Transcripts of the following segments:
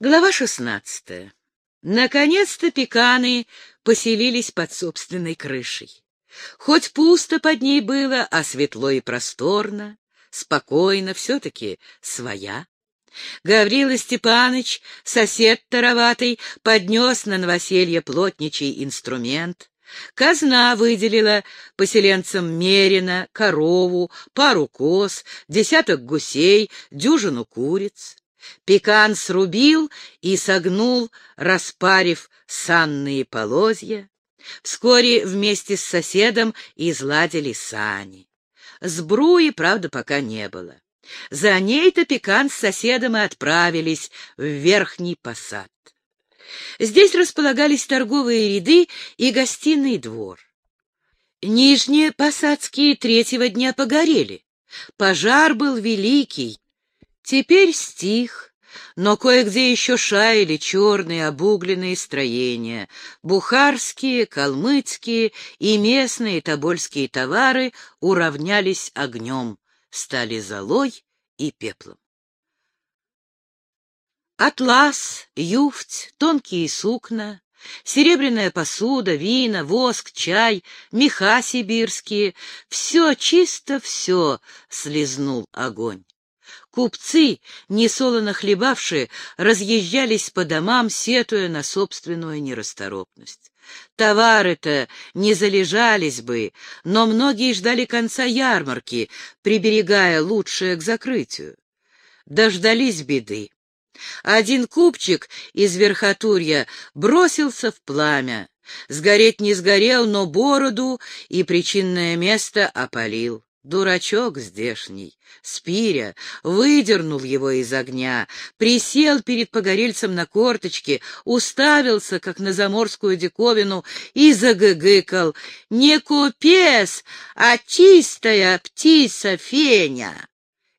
Глава шестнадцатая. Наконец-то пеканы поселились под собственной крышей. Хоть пусто под ней было, а светло и просторно, спокойно, все-таки своя. Гаврила Степаныч, сосед тароватый, поднес на новоселье плотничий инструмент. Казна выделила поселенцам мерина, корову, пару коз, десяток гусей, дюжину куриц. Пекан срубил и согнул, распарив санные полозья. Вскоре вместе с соседом изладили сани. Сбруи, правда, пока не было. За ней-то Пекан с соседом и отправились в Верхний Посад. Здесь располагались торговые ряды и гостиный двор. Нижние посадские третьего дня погорели. Пожар был великий. Теперь стих, но кое-где еще шаяли черные обугленные строения. Бухарские, калмыцкие и местные тобольские товары уравнялись огнем, стали золой и пеплом. Атлас, юфть, тонкие сукна, серебряная посуда, вина, воск, чай, меха сибирские — все, чисто все слезнул огонь. Купцы, несолоно хлебавшие, разъезжались по домам, сетуя на собственную нерасторопность. Товары-то не залежались бы, но многие ждали конца ярмарки, приберегая лучшее к закрытию. Дождались беды. Один купчик из верхотурья бросился в пламя. Сгореть не сгорел, но бороду и причинное место опалил. Дурачок здешний, Спиря, выдернул его из огня, присел перед погорельцем на корточке, уставился, как на заморскую диковину, и загыгыкал. «Не купец, а чистая птица Феня!»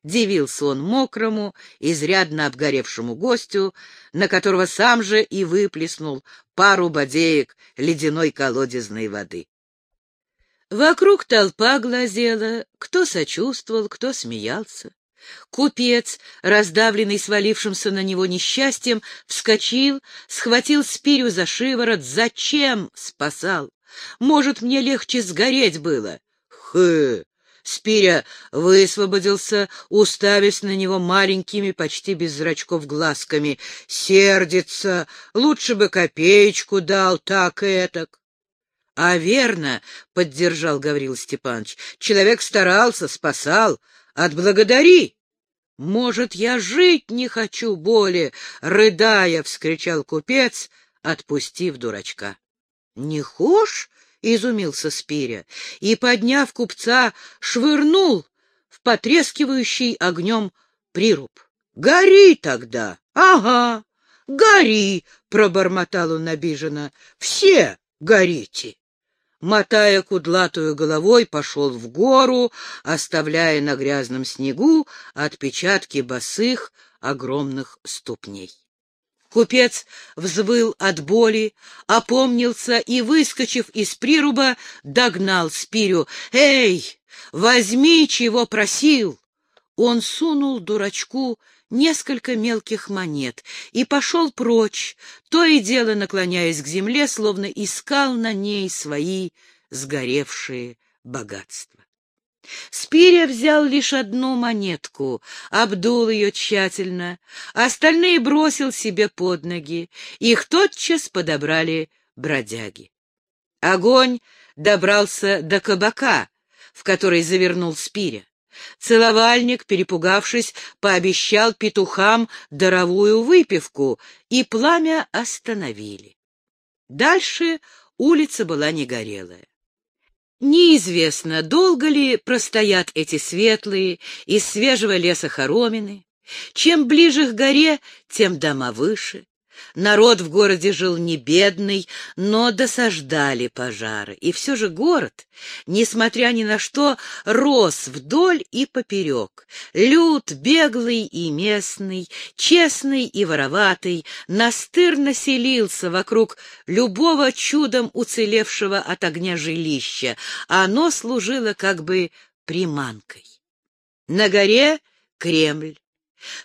Дивился он мокрому, изрядно обгоревшему гостю, на которого сам же и выплеснул пару бодеек ледяной колодезной воды. Вокруг толпа глазела, кто сочувствовал, кто смеялся. Купец, раздавленный свалившимся на него несчастьем, вскочил, схватил Спирю за шиворот. Зачем спасал? Может, мне легче сгореть было? Хы! Спиря высвободился, уставясь на него маленькими, почти без зрачков глазками. Сердится, лучше бы копеечку дал, так и этак. — А верно, — поддержал Гаврил Степанович, — человек старался, спасал. Отблагодари. — Может, я жить не хочу более, — рыдая, — вскричал купец, отпустив дурачка. — Не хошь? — изумился Спиря и, подняв купца, швырнул в потрескивающий огнем прируб. — Гори тогда! — Ага, гори! — пробормотал он обиженно. — Все горите! Мотая кудлатую головой, пошел в гору, оставляя на грязном снегу отпечатки босых огромных ступней. Купец взвыл от боли, опомнился и, выскочив из прируба, догнал Спирю. «Эй, возьми, чего просил!» Он сунул дурачку несколько мелких монет и пошел прочь, то и дело наклоняясь к земле, словно искал на ней свои сгоревшие богатства. Спиря взял лишь одну монетку, обдул ее тщательно, остальные бросил себе под ноги, их тотчас подобрали бродяги. Огонь добрался до кабака, в который завернул Спиря. Целовальник, перепугавшись, пообещал петухам даровую выпивку, и пламя остановили. Дальше улица была негорелая. Неизвестно, долго ли простоят эти светлые из свежего леса хоромины. Чем ближе к горе, тем дома выше. Народ в городе жил не бедный, но досаждали пожары. И все же город, несмотря ни на что, рос вдоль и поперек. Люд беглый и местный, честный и вороватый, настырно селился вокруг любого чудом уцелевшего от огня жилища, оно служило как бы приманкой. На горе Кремль.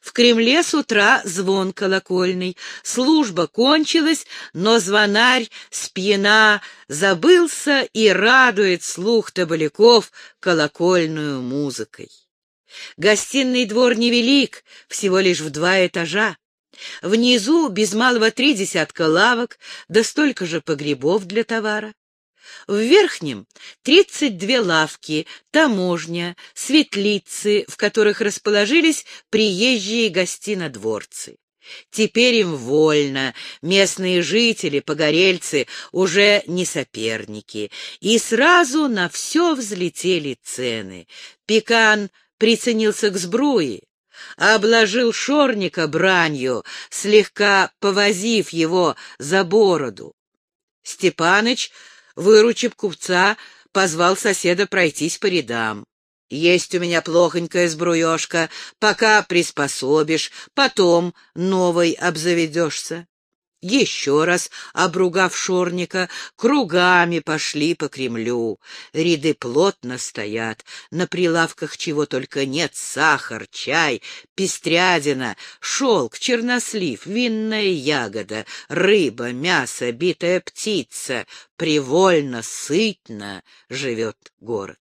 В Кремле с утра звон колокольный. Служба кончилась, но звонарь с пьяна забылся и радует слух табаляков колокольную музыкой. Гостиный двор невелик, всего лишь в два этажа. Внизу без малого три десятка лавок, да столько же погребов для товара. В верхнем тридцать две лавки, таможня, светлицы, в которых расположились приезжие гостинодворцы. Теперь им вольно, местные жители, погорельцы, уже не соперники, и сразу на все взлетели цены. Пекан приценился к сбруе, обложил шорника бранью, слегка повозив его за бороду. Степаныч выручив купца, позвал соседа пройтись по рядам. Есть у меня плохонькая сбруешка, пока приспособишь, потом новой обзаведешься. Еще раз, обругав шорника, кругами пошли по Кремлю. Ряды плотно стоят, на прилавках чего только нет — сахар, чай, пестрядина, шелк, чернослив, винная ягода, рыба, мясо, битая птица. Привольно, сытно живет город.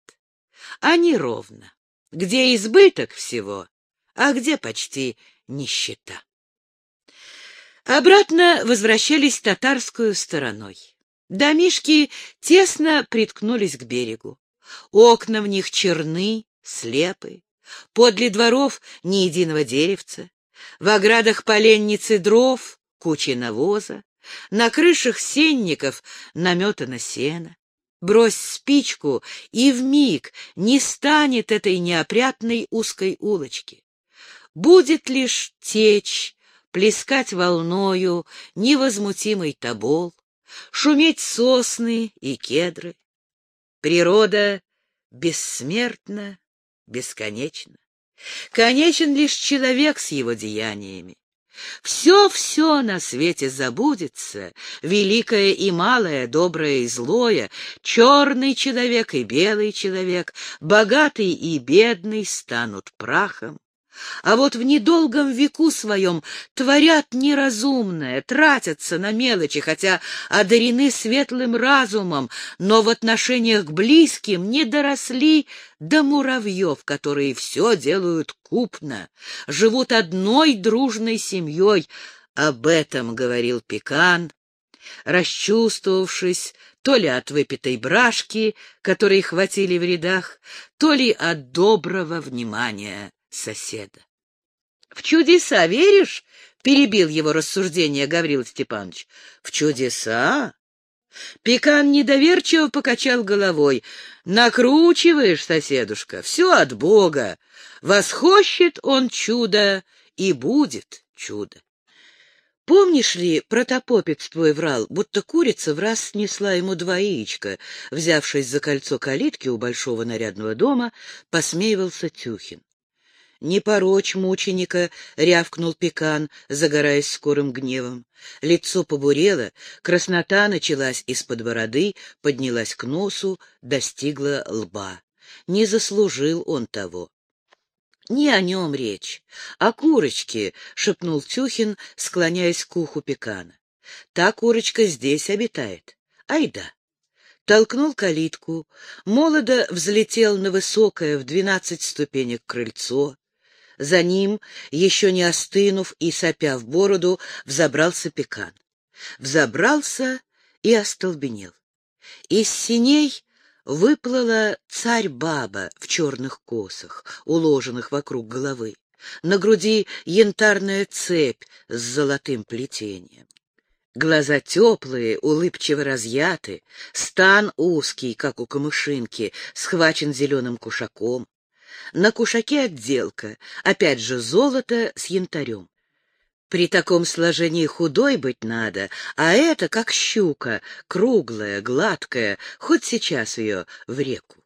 А неровно, где избыток всего, а где почти нищета. Обратно возвращались татарскую стороной. Домишки тесно приткнулись к берегу. Окна в них черны, слепы. Подле дворов ни единого деревца. В оградах поленницы дров, кучи навоза. На крышах сенников наметано сено. Брось спичку, и вмиг не станет этой неопрятной узкой улочки. Будет лишь течь, плескать волною невозмутимый тобол, шуметь сосны и кедры. Природа бессмертна, бесконечна. Конечен лишь человек с его деяниями. Все-все на свете забудется, великое и малое, доброе и злое, черный человек и белый человек, богатый и бедный станут прахом а вот в недолгом веку своем творят неразумное, тратятся на мелочи, хотя одарены светлым разумом, но в отношениях к близким не доросли до муравьев, которые все делают купно, живут одной дружной семьей. Об этом говорил Пекан, расчувствовавшись то ли от выпитой брашки, которые хватили в рядах, то ли от доброго внимания соседа. — В чудеса веришь? — перебил его рассуждение Гаврил Степанович. — В чудеса? Пекан недоверчиво покачал головой. «Накручиваешь, соседушка, все от Бога. Восхощет он чудо, и будет чудо». Помнишь ли, протопопец твой врал, будто курица в раз снесла ему два яичка, взявшись за кольцо калитки у большого нарядного дома, посмеивался Тюхин. «Не порочь мученика!» — рявкнул Пекан, загораясь скорым гневом. Лицо побурело, краснота началась из-под бороды, поднялась к носу, достигла лба. Не заслужил он того. «Не о нем речь, о курочке», — шепнул Тюхин, склоняясь к уху Пекана. «Та курочка здесь обитает. Айда». Толкнул калитку, молодо взлетел на высокое в двенадцать ступенек крыльцо, за ним, еще не остынув и сопя в бороду, взобрался пекан. Взобрался и остолбенел. Из синей выплыла царь-баба в черных косах, уложенных вокруг головы. На груди янтарная цепь с золотым плетением. Глаза теплые, улыбчиво разъяты, стан узкий, как у камышинки, схвачен зеленым кушаком. На кушаке отделка, опять же золото с янтарем. При таком сложении худой быть надо, а это как щука, круглая, гладкая, хоть сейчас ее в реку.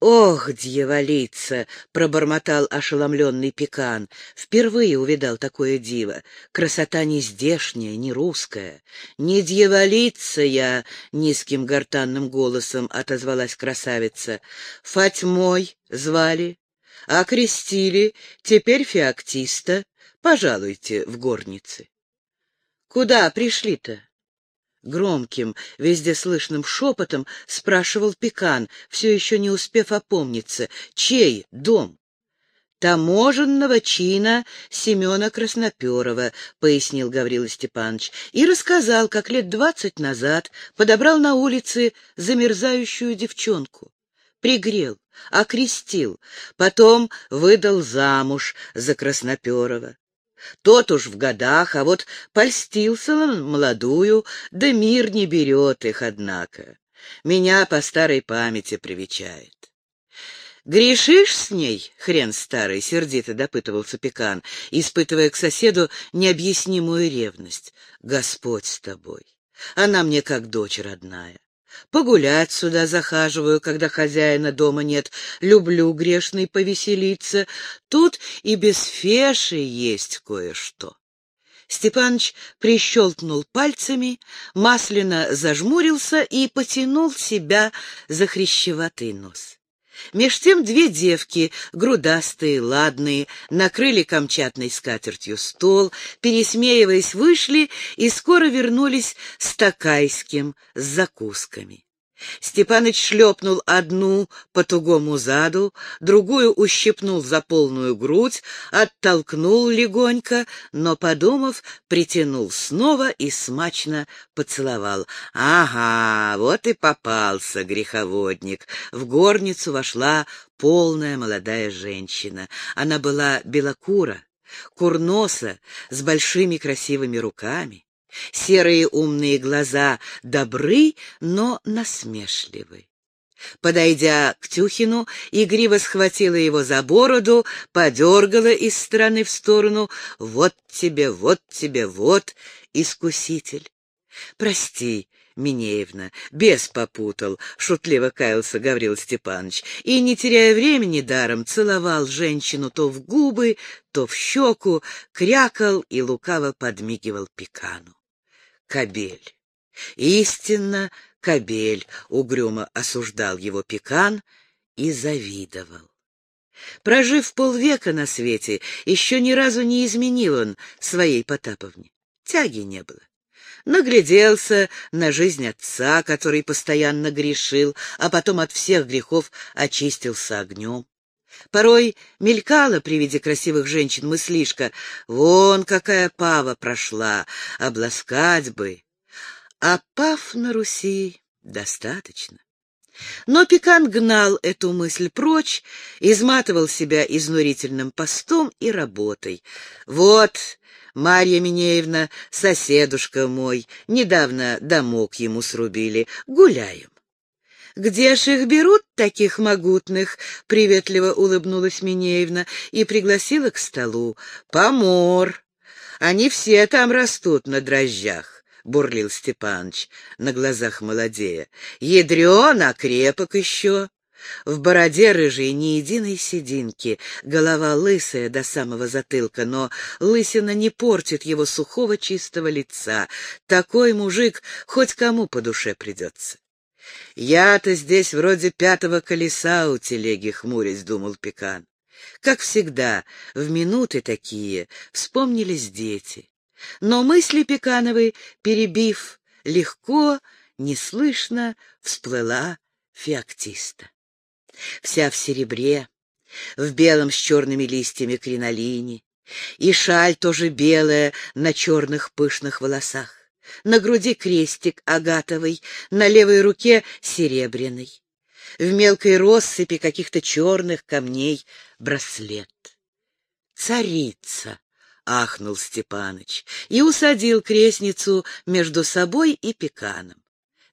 «Ох, дьяволица!» — пробормотал ошеломленный пекан. Впервые увидал такое диво. Красота не здешняя, не русская. «Не дьяволица я!» — низким гортанным голосом отозвалась красавица. «Фатьмой звали. Окрестили, теперь феоктиста. Пожалуйте в горнице. Куда пришли-то? Громким, везде слышным шепотом спрашивал Пекан, все еще не успев опомниться. Чей дом? таможенного чина Семена Красноперова, — пояснил Гаврила Степанович, и рассказал, как лет двадцать назад подобрал на улице замерзающую девчонку. Пригрел, окрестил, потом выдал замуж за Красноперова. Тот уж в годах, а вот польстился он молодую, да мир не берет их, однако. Меня по старой памяти привечает. «Грешишь с ней, хрен старый?» — сердито допытывался Пекан, испытывая к соседу необъяснимую ревность. «Господь с тобой! Она мне как дочь родная. Погулять сюда захаживаю, когда хозяина дома нет. Люблю грешный повеселиться. Тут и без феши есть кое-что». Степаныч прищелкнул пальцами, масляно зажмурился и потянул себя за хрящеватый нос. Меж тем две девки, грудастые, ладные, накрыли камчатной скатертью стол, пересмеиваясь, вышли и скоро вернулись с такайским, с закусками. Степаныч шлепнул одну по тугому заду, другую ущипнул за полную грудь, оттолкнул легонько, но, подумав, притянул снова и смачно поцеловал. Ага, вот и попался греховодник. В горницу вошла полная молодая женщина. Она была белокура, курноса, с большими красивыми руками. Серые умные глаза добры, но насмешливы. Подойдя к Тюхину, игриво схватила его за бороду, подергала из стороны в сторону. «Вот тебе, вот тебе, вот, искуситель!» «Прости, Минеевна, бес попутал», — шутливо каялся Гаврил Степанович, и, не теряя времени даром, целовал женщину то в губы, то в щеку, крякал и лукаво подмигивал пекану. Кобель. Истинно кобель, угрюмо осуждал его пекан и завидовал. Прожив полвека на свете, еще ни разу не изменил он своей Потаповне. Тяги не было. Нагляделся на жизнь отца, который постоянно грешил, а потом от всех грехов очистился огнем. Порой мелькала при виде красивых женщин мыслишка, вон какая пава прошла, обласкать бы. А пав на Руси достаточно. Но Пикан гнал эту мысль прочь, изматывал себя изнурительным постом и работой. Вот, Марья Минеевна, соседушка мой, недавно домок ему срубили, гуляем. «Где ж их берут, таких могутных?» — приветливо улыбнулась Минеевна и пригласила к столу. «Помор! Они все там растут на дрожжах», — бурлил Степаныч, на глазах молодея. «Ядрен, а крепок еще». В бороде рыжей ни единой сединки, голова лысая до самого затылка, но лысина не портит его сухого чистого лица. Такой мужик хоть кому по душе придется. «Я-то здесь вроде пятого колеса у телеги, хмурясь», — думал Пекан. Как всегда, в минуты такие вспомнились дети. Но мысли Пекановой, перебив, легко, неслышно всплыла феоктиста. Вся в серебре, в белом с черными листьями кринолине, и шаль тоже белая на черных пышных волосах на груди крестик агатовый, на левой руке серебряный. В мелкой россыпи каких-то черных камней браслет. «Царица!» — ахнул Степаныч и усадил крестницу между собой и пеканом.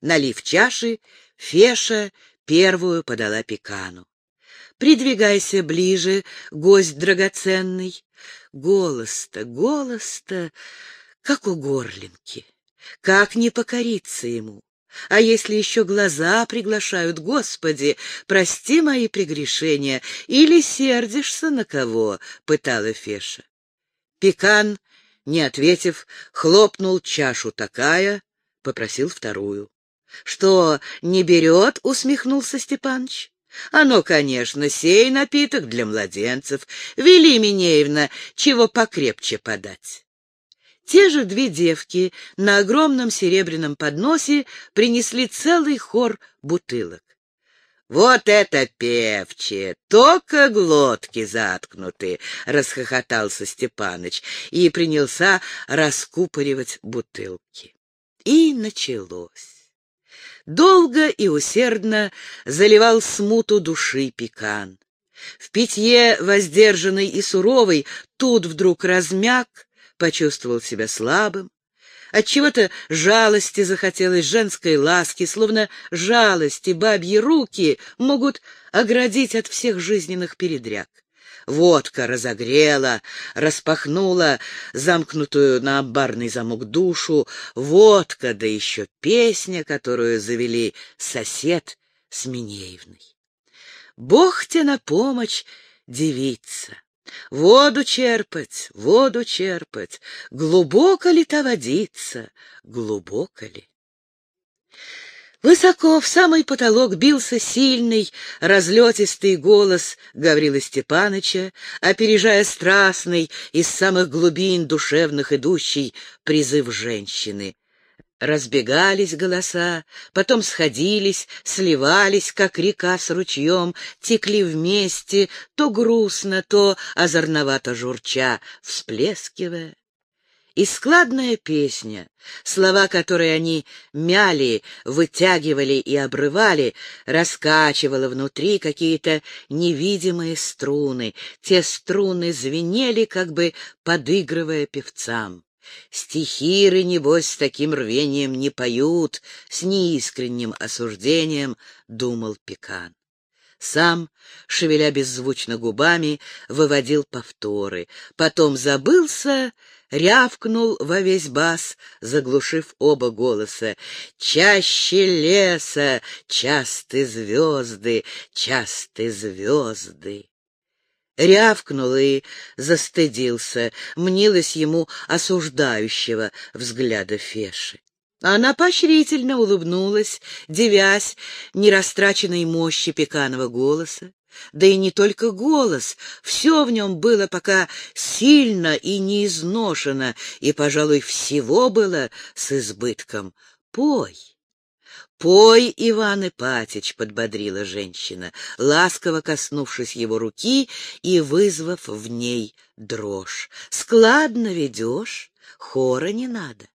Налив чаши, Феша первую подала пекану. «Придвигайся ближе, гость драгоценный. Голос-то, голос-то, как у горлинки. Как не покориться ему? А если еще глаза приглашают, Господи, прости мои прегрешения, или сердишься на кого? — пытала Феша. Пекан, не ответив, хлопнул чашу такая, попросил вторую. — Что, не берет? — усмехнулся Степаныч. Оно, конечно, сей напиток для младенцев. Вели, Минеевна, чего покрепче подать. Те же две девки на огромном серебряном подносе принесли целый хор бутылок. «Вот это певче! Только глотки заткнуты!» — расхохотался Степаныч и принялся раскупоривать бутылки. И началось. Долго и усердно заливал смуту души пекан. В питье воздержанный и суровый тут вдруг размяк, почувствовал себя слабым. Отчего-то жалости захотелось, женской ласки, словно жалости, бабьи руки могут оградить от всех жизненных передряг. Водка разогрела, распахнула замкнутую на амбарный замок душу. Водка, да еще песня, которую завели сосед с. Бог тебе на помощь, девица! Воду черпать, воду черпать, глубоко ли та водица, глубоко ли? Высоко в самый потолок бился сильный, разлетистый голос Гаврила Степаныча, опережая страстный из самых глубин душевных идущий призыв женщины. Разбегались голоса, потом сходились, сливались, как река с ручьем, текли вместе, то грустно, то озорновато журча, всплескивая. И складная песня, слова которой они мяли, вытягивали и обрывали, раскачивала внутри какие-то невидимые струны. Те струны звенели, как бы подыгрывая певцам. Стихиры, небось, с таким рвением не поют, с неискренним осуждением, — думал Пекан. Сам, шевеля беззвучно губами, выводил повторы. Потом забылся, рявкнул во весь бас, заглушив оба голоса. «Чаще леса, часты звезды, часты звезды!» Рявкнул и застыдился, мнилось ему осуждающего взгляда Феши. Она поощрительно улыбнулась, девясь нерастраченной мощи пеканого голоса. Да и не только голос, все в нем было пока сильно и неизношено, и, пожалуй, всего было с избытком. «Пой!» «Пой, Иван Ипатич!» — подбодрила женщина, ласково коснувшись его руки и вызвав в ней дрожь. «Складно ведешь, хора не надо».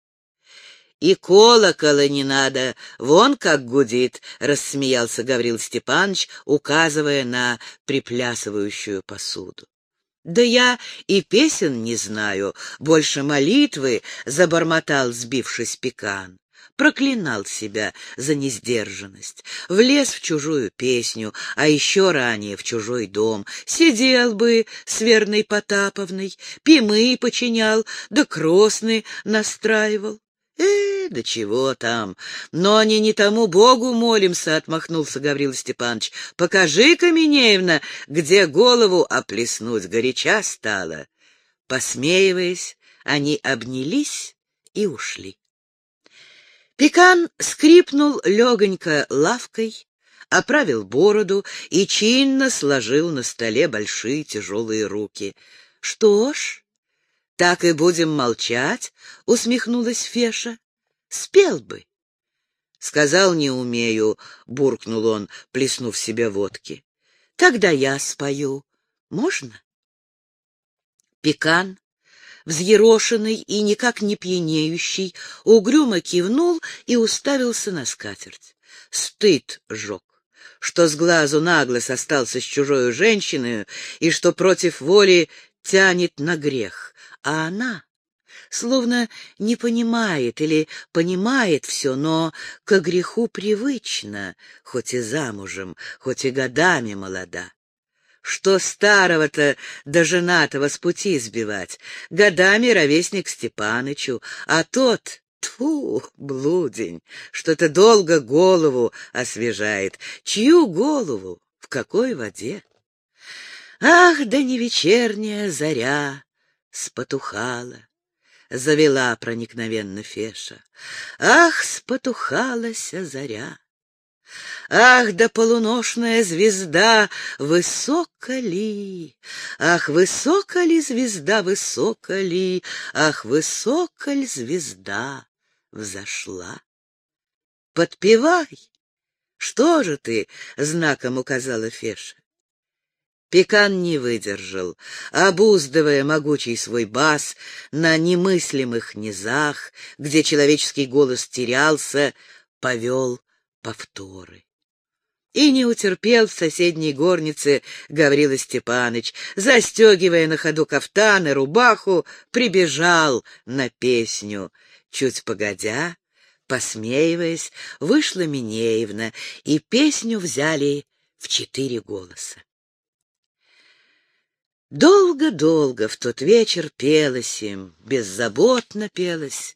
«И колокола не надо, вон как гудит!» — рассмеялся Гаврил Степанович, указывая на приплясывающую посуду. «Да я и песен не знаю, больше молитвы», — забормотал, сбившись пекан проклинал себя за несдержанность, влез в чужую песню, а еще ранее в чужой дом, сидел бы с верной Потаповной, пимы починял, да кросны настраивал. «Э, да чего там? Но не не тому Богу молимся», — отмахнулся Гаврил Степанович. «Покажи, Каменеевна, где голову оплеснуть горяча стало». Посмеиваясь, они обнялись и ушли. Пекан скрипнул легонько лавкой, оправил бороду и чинно сложил на столе большие тяжелые руки. — Что ж, так и будем молчать, — усмехнулась Феша. — Спел бы. — Сказал, не умею, — буркнул он, плеснув себе водки. — Тогда я спою. Можно? Пекан взъерошенный и никак не пьянеющий, угрюмо кивнул и уставился на скатерть. Стыд жег, что с глазу на глаз остался с чужой женщиной и что против воли тянет на грех, а она словно не понимает или понимает все, но к греху привычно, хоть и замужем, хоть и годами молода. Что старого-то до женатого с пути сбивать? Годами ровесник Степанычу, а тот... Тьфу, блудень, что-то долго голову освежает. Чью голову? В какой воде? Ах, да не вечерняя заря спотухала, завела проникновенно Феша. Ах, спотухалася заря! Ах, да полуношная звезда, высоко ли? Ах, высоко ли звезда, высоко ли? Ах, высоко ли звезда взошла? Подпевай! Что же ты? — знаком указала Феша. Пекан не выдержал, обуздывая могучий свой бас на немыслимых низах, где человеческий голос терялся, повел повторы. И не утерпел в соседней горнице Гаврила Степаныч, застегивая на ходу кафтан и рубаху, прибежал на песню. Чуть погодя, посмеиваясь, вышла Минеевна, и песню взяли в четыре голоса. Долго-долго в тот вечер пелось им, беззаботно пелось,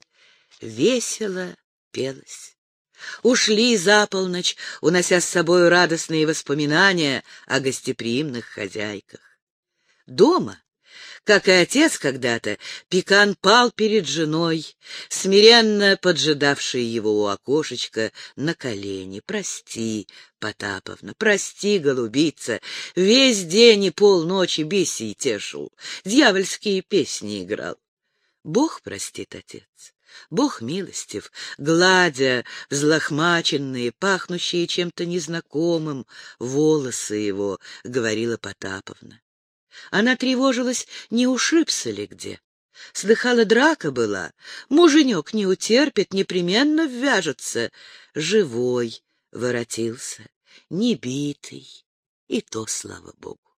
весело пелось. Ушли за полночь, унося с собой радостные воспоминания о гостеприимных хозяйках. Дома как и отец когда-то, Пикан пал перед женой, смиренно поджидавшей его у окошечка на колени. «Прости, Потаповна, прости, голубица, весь день и полночи беси тешил, дьявольские песни играл». Бог простит, отец. Бог милостив, гладя взлохмаченные, пахнущие чем-то незнакомым волосы его, — говорила Потаповна. Она тревожилась, не ушибся ли где. Слыхала, драка была. Муженек не утерпит, непременно ввяжется. Живой воротился, не битый, и то, слава богу.